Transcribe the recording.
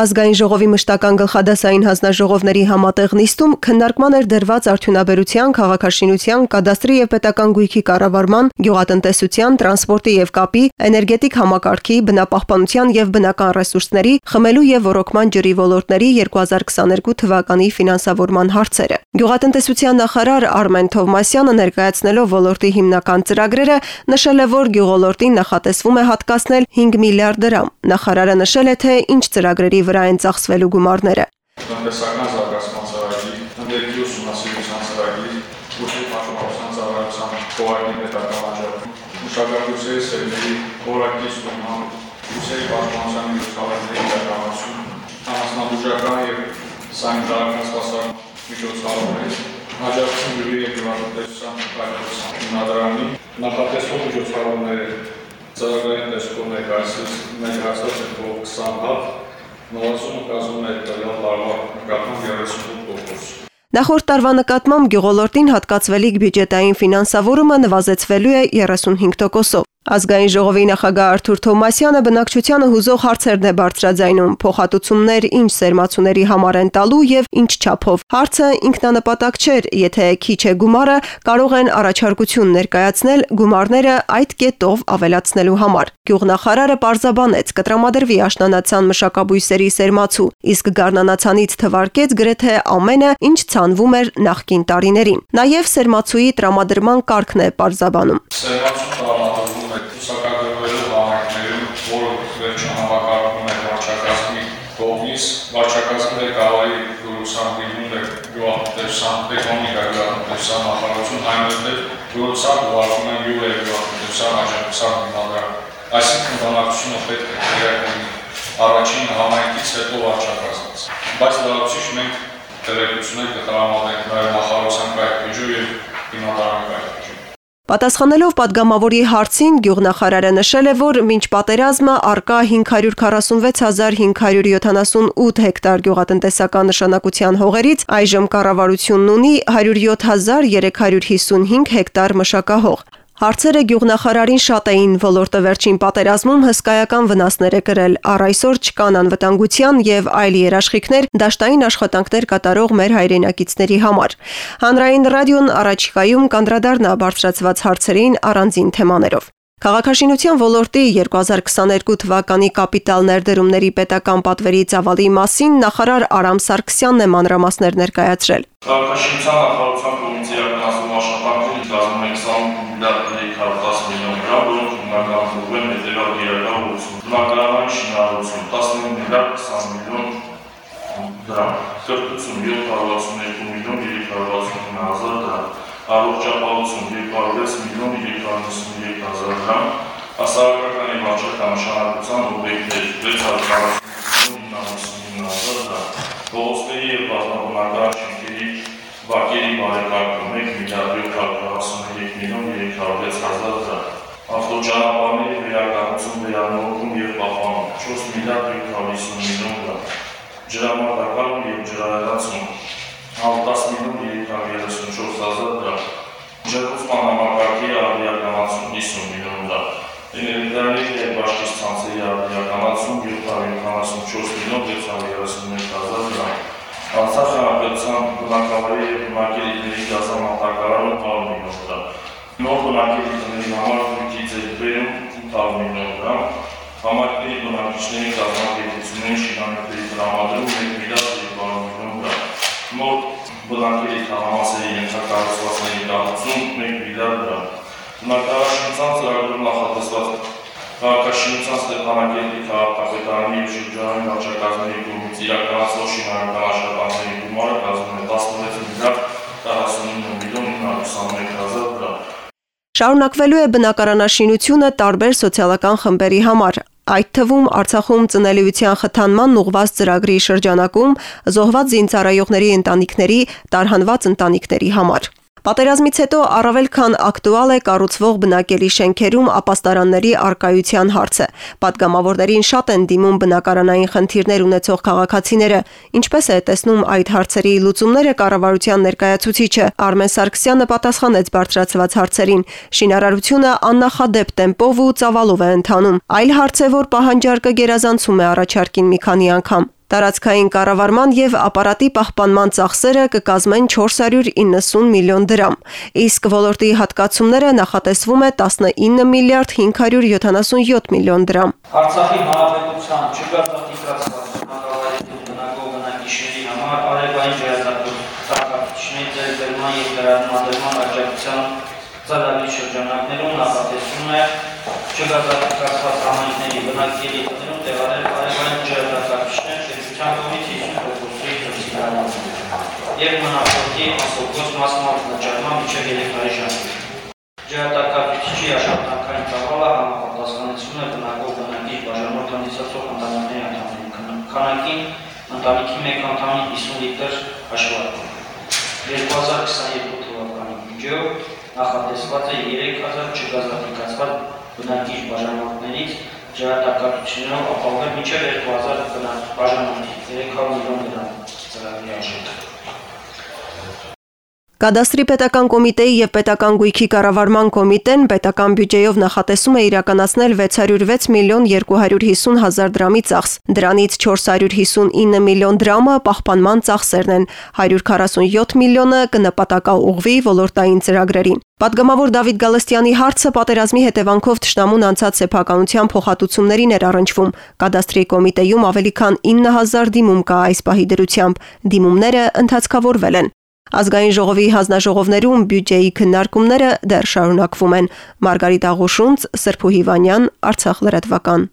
Ազգային ժողովի մշտական գլխադասային հանձնաժողովների համատեղ նիստում քննարկման էր դրված արդյունաբերության, քաղաքաշինության, կադաստրի եւ պետական գույքի կառավարման, գյուղատնտեսության, տրանսպորտի եւ կապի, էներգետիկ համակարգի, բնապահպանության եւ բնական ռեսուրսների, խմելու եւ ոռոգման ջրի ոլորտների 2022 թվականի ֆինանսավորման հարցերը։ Գյուղատնտեսության նախարար Արմեն Թովմասյանը ներկայացնելով ոլորտի հիմնական ծրագրերը նշել է, որ գյուղոլորտին նախատեսվում է հատկացնել 5 միլիարդ դրամ։ Նախարարը նշել է, թե ինչ ծրագրերի վրա են ծախսվելու գումարները։ Տնտեսական զարգացման ծրագրի, ընդերքի ուսումնասիրության ծրագրի, ուժի պաշտպանության ծառայության խորհրդի պետական աջակցություն, մշակութային սերների խորհրդի ստուգման, ուսերի պաշտպանության միջոցառումների իրականացում, անասնաբուժական եւ սանիտարական սպասարկման միջոցառումների, աջակցություն ջրի եւ գյուղատնտեսության կայացման հիմնադրամի նախատեսող միջոցառումները ծրագրային տեսքով ներկայացրած են 20 հատ նորացումը կազմում է տվյալ տարվա նկատմամբ 38%։ Նախորդ տարվա նկատմամբ գյուղոլորտին հատկացվելիք բյուջետային ֆինանսավորումը նվազեցվելու է 35%-ով։ Ազգային ժողովի նախագահ Արթուր Թոմասյանը բնակչությանը հուզող հարցերն է բարձրաձայնում՝ փոխհատուցումներ ինչ սերմացուների համար են տալու եւ ինչ չափով։ Հարցը ինքնանպատակ չէր, եթե քիչ է գումարը, կարող են առաջարկություն ներկայացնել գումարները այդ կետով ավելացնելու համար։ Գյուղնախարարը պարզաբանեց, կտրամադրվի աշնանացան մշակաբույսերի սերմացու, իսկ գառնանացանից թվարկեց գրեթե ամենը, ինչ ցանվում էր նախկին տարիներին։ Նաև սերմացուի տրամադրման կարգն է պարզաբանում։ Սերմացու տրամադրվում որը վերջին համակարգում է վարչակազմի կողմից, վարչակազմը կավայի գորուսան դիմում է գյուղատնտեսության, էկոնոմիկա գյուղատնտեսության նախարարություն, այնուհետև գորուսան ուղարկում են յուր եւ գյուղատնտեսության աջակցության հիմնադրամ։ Այսինքն բանակցությունը պետք է տեղակայվի առաջին համայնքից հետո վարչակազմից։ Բայց լավացիչ մենք տեղեկություններ կտրամադրենք նաև նախարարության կայքեջու եւ հիմնադրամի կայքեջու Պատասխանելով падգամավորի հարցին գյուղնախարարը նշել է, որ մինչ պատերազմը արկա 546578 հեկտար գյուղատնտեսական նշանակության հողերից այժմ կառավարությունն ունի 107355 հեկտար մշակահող։ Հարցերը գյուղնախարարին շատ էին ոլորտը վերջին պատերազմում հսկայական վնասներ է կրել։ Առ այսօր չկան անվտանգության եւ այլ երաշխիքներ դաշտային աշխատանքներ կատարող մեր հայրենակիցների համար։ Հանրային ռադիոն առաջիկայում կանդրադառնա բարձրացված հարցերին առանձին թեմաներով։ Քաղաքաշինության ոլորտի 2022 թվականի կապիտալ ներդրումների պետական պատվերի ծավալի մասին նախարար Արամ Սարգսյանն է մանրամասներ ներկայացրել։ Քաղաքաշինության նախարարության կողմից իրականացվում աշխատանքների կազմում է 20 միլիարդ 310 միլիոն դրամ, որոնք հիմնականում են հետևյալ ուղղություն։ Բնակարանային շինարարություն 19 միլիարդ 20 միլիոն դրամ, կրթություն 762 միլիոն 369 հազար դրամ, առողջապահություն 206 միլիոն 393 հազար դրամ, հասարակական եւ վարչական նշանակության օբյեկտներ 640 միլիոն 959 հազար դրամ, փողոցների եւ բազմաբնակարան շենքերի վարկերի բարեկարգում 1 միլիարդ 743 միլիոն 306 հազար դրամ, ավտոճանապարհների վերակառուցում, վերանորոգում եւ պահպանում 4 միլիարդ 750 միլիոն դրամ, ջրամարտակարգ եւ ջրահեղացում 10 միլիոն 334 հազար ջրուցման համակարգի արդիականացում 50 միլիոն դրամ, էներգիաների եւ բաշխից ցանցերի արդիականացում 774 միլիոն 631 հազար դրամ, Արցախ հանրապետության բնակավայրի եւ բնակելիքների գազամատակարարը 10 միլիոն դրամ, նոր բնակելիքների համար քիչ է բերում 800 միլիոն դրամ, համայնքների բնակիչների կազմակերպությունների շինանյութերի տրամադրում 1 միլիարդ 200 միլիոն դրամ, նոր բնակելի թաղամասերի ենթակառուցվածքների կառուցում 1 միլիարդ դրամ։ Բնակարարության ծրագրում նախատեսված քաղաքաշինության Ստեփանակերտի քաղաքապետարանի եւ շրջանային վարչակազմերի կողմից իրականացվող շինարարական աշխատանքների գումարը կազմում է 16 միլիարդ 49 միլիոն 921 հազար դրամ։ Շարունակվելու է բնակարանաշինությունը տարբեր սոցիալական խմբերի համար այդ թվում Արցախում ծնելիության խթանման ուղղված ծրագրի շրջանակում զոհված զինծառայողների ընտանիքների, տարհանված ընտանիքների համար։ Պատերազմից հետո առավել քան ակտուալ է կառուցվող բնակելի շենքերում ապաստարանների արկայության հարցը։ Պատգամավորներին շատ են դիմում բնակարանային խնդիրներ ունեցող քաղաքացիները։ Ինչպես է տեսնում այդ հարցերի լուծումները կառավարության ներկայացուցիչը Արմեն Սարգսյանը պատասխանեց բարձրացված հարցերին։ Շինարարությունը աննախադեպ տեմպով ու ծավալով է ընթանում։ Այլ հարց է, որ պահանջարկը գերազանցում է առաջարկին մի քանի անգամ։ Տարածքային կառավարման եւ ապարատի պահպանման ծախսերը կկազմեն 490 միլիոն դրամ, իսկ ոլորտի հատկացումները նախատեսվում է 19 միլիարդ 577 միլիոն դրամ։ Արցախի հանրապետության բնակավայրերի բնակող բնակիչների համար արևային ջրատարկությունների ձեռբերման եւ դրամադրման աջակցության ծրագրի շրջանակներում նախատեսվում է չգազատիկացված համայնքների բնակելի տներում տեղադրել արևային ջրատարկություններ կողմից 50%-ի հրաժարական եւ մնացորդի ասոկոս մասնավոր վճարման միջև 3 տարի ժամկետ։ Ջրատարկացուցիչի աշխատանքային ծավալը համապատասխանեցնում է բնակող բնակիչ բաժանող հանդիսացող ընտանիքների անդամների քանակին ընտանիքի մեկ անդամի 50 լիտր հաշվարկում։ 2022 թվականի բյուջեով նախատեսված է 3000 չգազաֆիկացված բնակիչ բաժանորդներից ջրատարկացություններով ապահովել մինչև 2000 բաժանորդի 300 միլիոն դրամ ծրագրի արժեքը։ Կադաստրի պետական կոմիտեի եւ պետական գույքի կառավարման կոմիտեն պետական բյուջեով նախատեսում է իրականացնել 606 միլիոն 250 հազար դրամի ծախս։ Դրանից 459 միլիոն դրամը պահպանման ծախսերն են, 147 միլիոնը կնպատակաուղղվի ոլորտային ծրագրերին։ Պատգամավոր Դավիթ Գալստյանի հարցը պատերազմի հետևանքով ճշտամուն անցած սեփականության փոխհատուցումներին էր առնչվում։ Կադաստրի կոմիտեում ավելի քան 9000 դիմում կա այս պահի դրությամբ։ Դիմումները ընդհանցկավորվել են։ Ազգային ժողովի հանձնաժողովներում բյուջեի քննարկումները դեռ շարունակվում են։ Մարգարիտ Աղուշունց, Սրփու Հիվանյան, Արցախ լրատվական։